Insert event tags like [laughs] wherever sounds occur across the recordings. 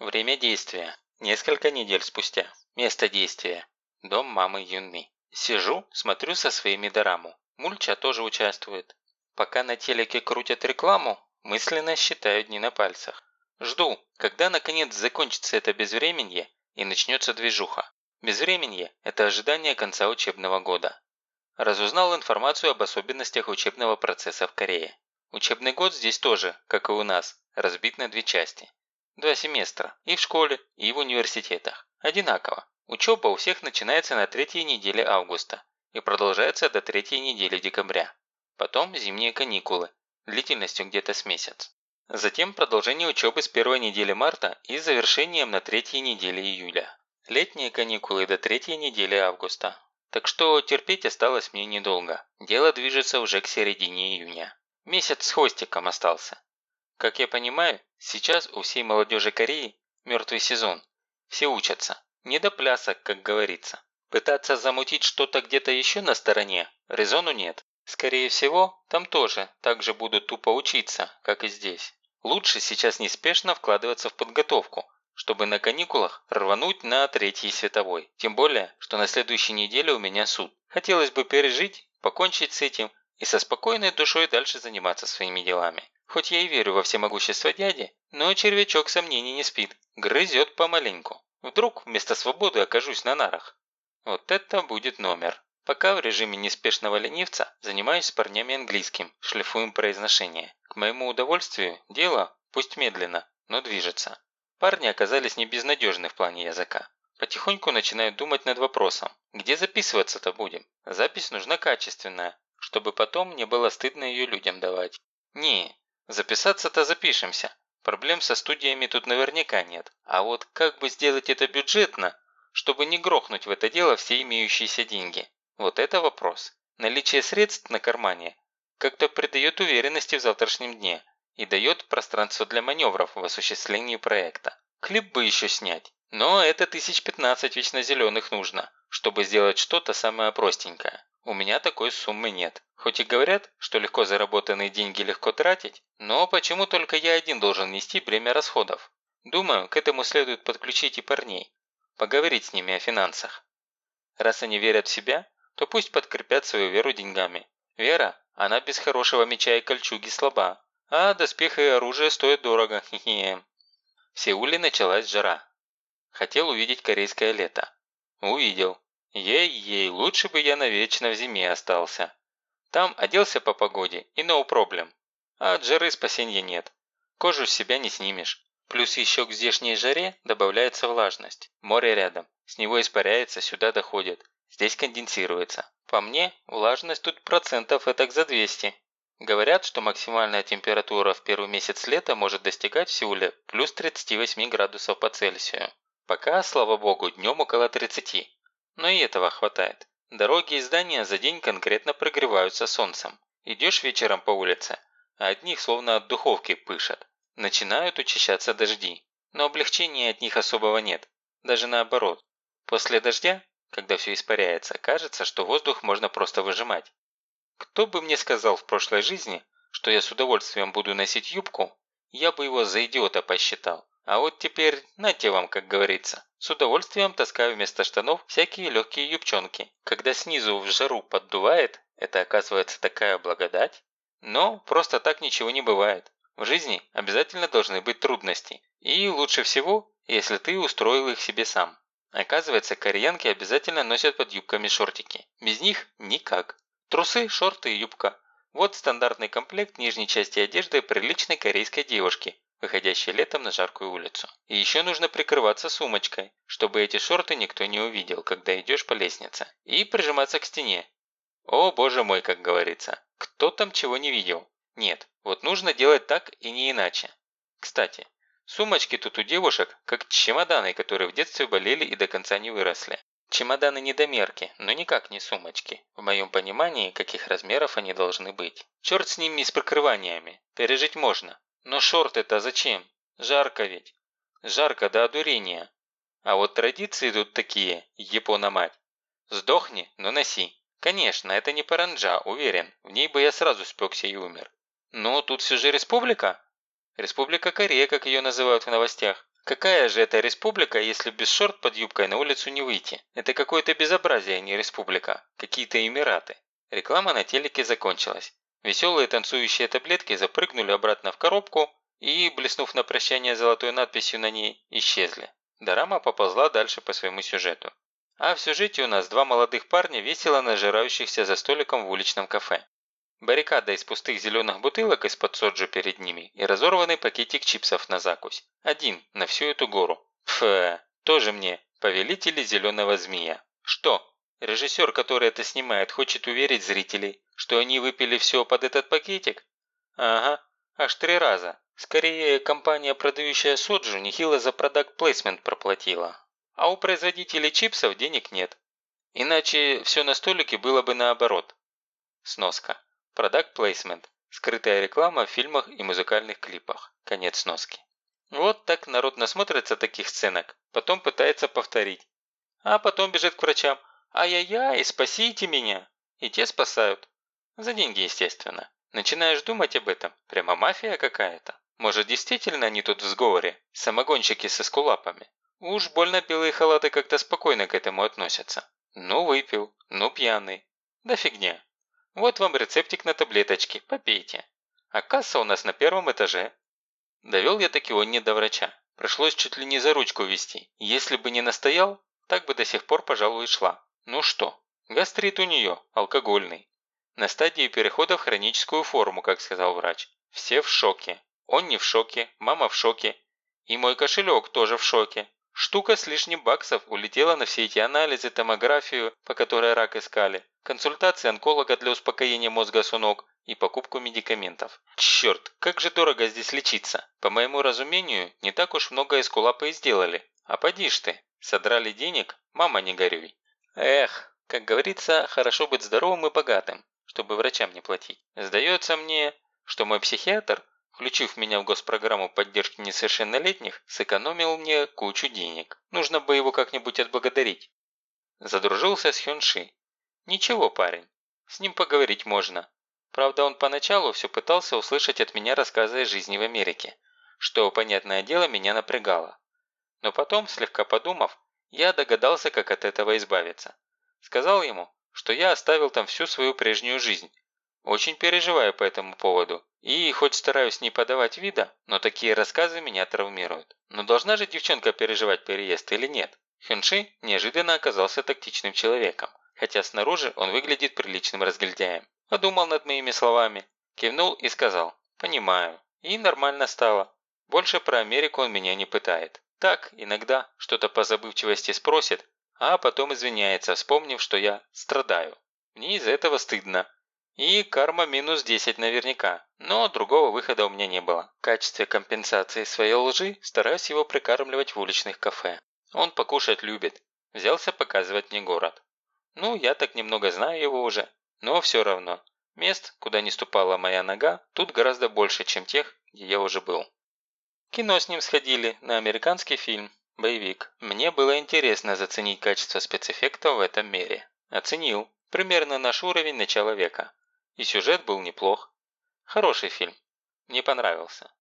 Время действия. Несколько недель спустя. Место действия. Дом мамы Юнми. Сижу, смотрю со своими дораму. Мульча тоже участвует. Пока на телеке крутят рекламу, мысленно считаю дни на пальцах. Жду, когда наконец закончится это безвременье и начнется движуха. Безвременье – это ожидание конца учебного года. Разузнал информацию об особенностях учебного процесса в Корее. Учебный год здесь тоже, как и у нас, разбит на две части. Два семестра. И в школе, и в университетах. Одинаково. Учеба у всех начинается на третьей неделе августа и продолжается до третьей недели декабря. Потом зимние каникулы, длительностью где-то с месяц. Затем продолжение учебы с первой недели марта и завершением на третьей неделе июля. Летние каникулы до третьей недели августа. Так что терпеть осталось мне недолго. Дело движется уже к середине июня. Месяц с хвостиком остался. Как я понимаю, сейчас у всей молодежи Кореи мертвый сезон. Все учатся. Не до плясок, как говорится. Пытаться замутить что-то где-то еще на стороне резону нет. Скорее всего, там тоже так же будут тупо учиться, как и здесь. Лучше сейчас неспешно вкладываться в подготовку, чтобы на каникулах рвануть на третий световой. Тем более, что на следующей неделе у меня суд. Хотелось бы пережить, покончить с этим и со спокойной душой дальше заниматься своими делами. Хоть я и верю во всемогущество дяди, но червячок сомнений не спит, грызет помаленьку. Вдруг вместо свободы окажусь на нарах. Вот это будет номер. Пока в режиме неспешного ленивца занимаюсь с парнями английским, шлифуем произношение. К моему удовольствию дело, пусть медленно, но движется. Парни оказались не безнадежны в плане языка. Потихоньку начинают думать над вопросом, где записываться-то будем. Запись нужна качественная, чтобы потом не было стыдно ее людям давать. Не, Записаться-то запишемся. Проблем со студиями тут наверняка нет. А вот как бы сделать это бюджетно, чтобы не грохнуть в это дело все имеющиеся деньги? Вот это вопрос. Наличие средств на кармане как-то придает уверенности в завтрашнем дне и дает пространство для маневров в осуществлении проекта. Клип бы еще снять. Но это тысяч пятнадцать вечно зеленых нужно, чтобы сделать что-то самое простенькое. У меня такой суммы нет. Хоть и говорят, что легко заработанные деньги легко тратить, но почему только я один должен нести бремя расходов? Думаю, к этому следует подключить и парней. Поговорить с ними о финансах. Раз они верят в себя, то пусть подкрепят свою веру деньгами. Вера, она без хорошего меча и кольчуги слаба. А доспехи и оружие стоят дорого, [laughs] хе-хе. В Сеуле началась жара. Хотел увидеть корейское лето. Увидел. Ей-ей, лучше бы я навечно в зиме остался. Там оделся по погоде и no problem. А от жары спасения нет. Кожу с себя не снимешь. Плюс еще к здешней жаре добавляется влажность. Море рядом. С него испаряется, сюда доходит. Здесь конденсируется. По мне, влажность тут процентов этак за 200. Говорят, что максимальная температура в первый месяц лета может достигать в Сеуле плюс 38 градусов по Цельсию. Пока, слава богу, днем около 30 но и этого хватает. Дороги и здания за день конкретно прогреваются солнцем. Идешь вечером по улице, а от них словно от духовки пышат. Начинают учащаться дожди, но облегчения от них особого нет, даже наоборот. После дождя, когда все испаряется, кажется, что воздух можно просто выжимать. Кто бы мне сказал в прошлой жизни, что я с удовольствием буду носить юбку, я бы его за идиота посчитал. А вот теперь, нате вам, как говорится. С удовольствием таскаю вместо штанов всякие легкие юбчонки. Когда снизу в жару поддувает, это оказывается такая благодать. Но просто так ничего не бывает. В жизни обязательно должны быть трудности. И лучше всего, если ты устроил их себе сам. Оказывается, кореянки обязательно носят под юбками шортики. Без них никак. Трусы, шорты и юбка. Вот стандартный комплект нижней части одежды приличной корейской девушки, выходящей летом на жаркую улицу. И еще нужно прикрываться сумочкой, чтобы эти шорты никто не увидел, когда идешь по лестнице. И прижиматься к стене. О, боже мой, как говорится. Кто там чего не видел? Нет, вот нужно делать так и не иначе. Кстати, сумочки тут у девушек, как чемоданы, которые в детстве болели и до конца не выросли. Чемоданы недомерки, но никак не сумочки. В моем понимании, каких размеров они должны быть. Черт с ними и с прикрываниями. Пережить можно. Но шорты-то зачем? Жарко ведь. Жарко до одурения. А вот традиции тут такие, япона-мать. Сдохни, но носи. Конечно, это не паранджа, уверен. В ней бы я сразу спекся и умер. Но тут все же республика. Республика Корея, как ее называют в новостях. Какая же это республика, если без шорт под юбкой на улицу не выйти? Это какое-то безобразие, а не республика. Какие-то эмираты. Реклама на телеке закончилась. Веселые танцующие таблетки запрыгнули обратно в коробку и, блеснув на прощание золотой надписью на ней, исчезли. Дорама поползла дальше по своему сюжету. А в сюжете у нас два молодых парня, весело нажирающихся за столиком в уличном кафе. Баррикада из пустых зеленых бутылок из-под соджу перед ними и разорванный пакетик чипсов на закусь. Один на всю эту гору. Фэ, тоже мне, повелители зеленого змея. Что? Режиссер, который это снимает, хочет уверить зрителей, что они выпили все под этот пакетик? Ага, аж три раза. Скорее, компания, продающая соджу, нехило за продакт плейсмент проплатила. А у производителей чипсов денег нет. Иначе все на столике было бы наоборот. Сноска. Product Placement – скрытая реклама в фильмах и музыкальных клипах. Конец сноски. Вот так народ насмотрится таких сценок, потом пытается повторить. А потом бежит к врачам. «Ай-яй-яй, спасите меня!» И те спасают. За деньги, естественно. Начинаешь думать об этом. Прямо мафия какая-то. Может, действительно они тут в сговоре? Самогонщики со скулапами. Уж больно белые халаты как-то спокойно к этому относятся. Ну выпил, ну пьяный. Да фигня. Вот вам рецептик на таблеточки, попейте. А касса у нас на первом этаже. Довел я таки он не до врача. Пришлось чуть ли не за ручку вести. Если бы не настоял, так бы до сих пор, пожалуй, шла. Ну что, гастрит у нее, алкогольный. На стадии перехода в хроническую форму, как сказал врач. Все в шоке. Он не в шоке, мама в шоке. И мой кошелек тоже в шоке. Штука с лишним баксов улетела на все эти анализы, томографию, по которой рак искали, консультации онколога для успокоения мозга сунок и покупку медикаментов. Черт, как же дорого здесь лечиться. По моему разумению, не так уж много эскулапы и сделали. А поди ж ты, содрали денег, мама не горюй. Эх, как говорится, хорошо быть здоровым и богатым, чтобы врачам не платить. Сдается мне, что мой психиатр включив меня в госпрограмму поддержки несовершеннолетних, сэкономил мне кучу денег. Нужно бы его как-нибудь отблагодарить. Задружился с Хёнши. Ничего, парень, с ним поговорить можно. Правда, он поначалу все пытался услышать от меня рассказы о жизни в Америке, что, понятное дело, меня напрягало. Но потом, слегка подумав, я догадался, как от этого избавиться. Сказал ему, что я оставил там всю свою прежнюю жизнь. Очень переживаю по этому поводу и хоть стараюсь не подавать вида, но такие рассказы меня травмируют. Но должна же девчонка переживать переезд или нет? Хэнши неожиданно оказался тактичным человеком, хотя снаружи он выглядит приличным разгильдяем. Подумал над моими словами, кивнул и сказал «Понимаю». И нормально стало. Больше про Америку он меня не пытает. Так, иногда что-то по забывчивости спросит, а потом извиняется, вспомнив, что я страдаю. Мне из-за этого стыдно, и карма минус 10 наверняка, но другого выхода у меня не было. В качестве компенсации своей лжи стараюсь его прикармливать в уличных кафе. Он покушать любит. Взялся показывать мне город. Ну, я так немного знаю его уже, но все равно. Мест, куда не ступала моя нога, тут гораздо больше, чем тех, где я уже был. Кино с ним сходили, на американский фильм, боевик. Мне было интересно заценить качество спецэффектов в этом мире. Оценил. Примерно наш уровень начала века. И сюжет был неплох. Хороший фильм. Мне понравился.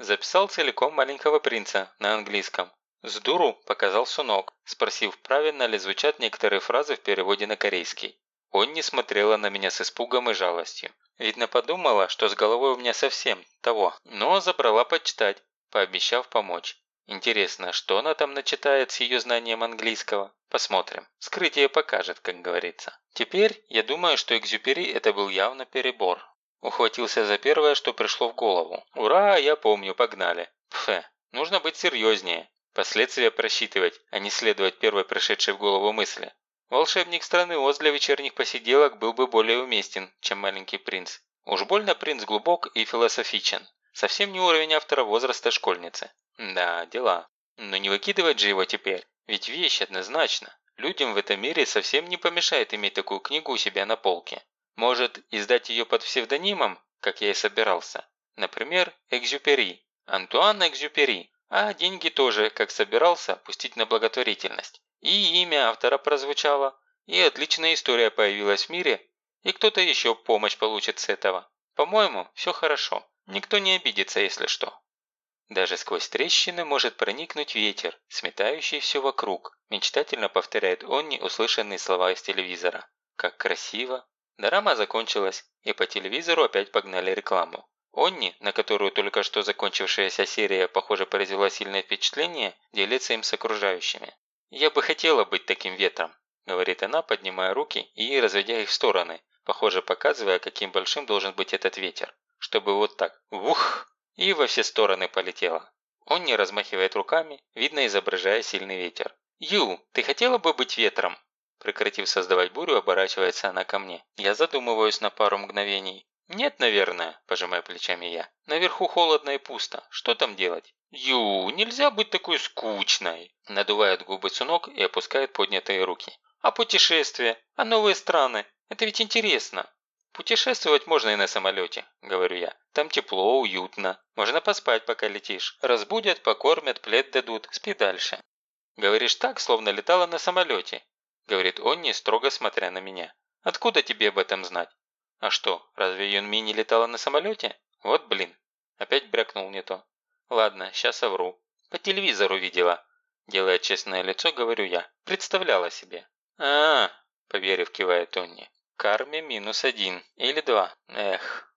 Записал целиком «Маленького принца» на английском. С дуру показал Сунок, спросив, правильно ли звучат некоторые фразы в переводе на корейский. Он не смотрела на меня с испугом и жалостью. Видно, подумала, что с головой у меня совсем того, но забрала почитать, пообещав помочь. Интересно, что она там начитает с ее знанием английского? Посмотрим. Скрытие покажет, как говорится. Теперь я думаю, что Экзюпери это был явно перебор. Ухватился за первое, что пришло в голову. Ура, я помню, погнали. Пфе, нужно быть серьезнее. Последствия просчитывать, а не следовать первой пришедшей в голову мысли. Волшебник страны Оз для вечерних посиделок был бы более уместен, чем маленький принц. Уж больно принц глубок и философичен. Совсем не уровень автора возраста школьницы. Да, дела. Но не выкидывать же его теперь, ведь вещь однозначно. Людям в этом мире совсем не помешает иметь такую книгу у себя на полке. Может, издать ее под псевдонимом, как я и собирался. Например, Экзюпери. Антуан Экзюпери. А деньги тоже, как собирался, пустить на благотворительность. И имя автора прозвучало, и отличная история появилась в мире, и кто-то еще помощь получит с этого. По-моему, все хорошо. Никто не обидится, если что. Даже сквозь трещины может проникнуть ветер, сметающий все вокруг, мечтательно повторяет Онни услышанные слова из телевизора. Как красиво. Дорама закончилась, и по телевизору опять погнали рекламу. Онни, на которую только что закончившаяся серия, похоже, произвела сильное впечатление, делится им с окружающими. «Я бы хотела быть таким ветром», – говорит она, поднимая руки и разводя их в стороны, похоже, показывая, каким большим должен быть этот ветер. Чтобы вот так «вух» и во все стороны полетело. Он не размахивает руками, видно изображая сильный ветер. «Ю, ты хотела бы быть ветром?» Прекратив создавать бурю, оборачивается она ко мне. Я задумываюсь на пару мгновений. «Нет, наверное», – пожимаю плечами я. «Наверху холодно и пусто. Что там делать?» «Ю, нельзя быть такой скучной!» Надувает губы Цунок и опускает поднятые руки. «А путешествия? А новые страны? Это ведь интересно!» «Путешествовать можно и на самолете», – говорю я. «Там тепло, уютно. Можно поспать, пока летишь. Разбудят, покормят, плед дадут. Спи дальше». «Говоришь так, словно летала на самолете», – говорит Онни, строго смотря на меня. «Откуда тебе об этом знать?» «А что, разве Юнми не летала на самолете? Вот блин». Опять брякнул не то. «Ладно, сейчас совру. По телевизору видела». Делая честное лицо, говорю я. Представляла себе. а, -а, -а поверив, кивает Онни. Карме минус один. Или два. Эх.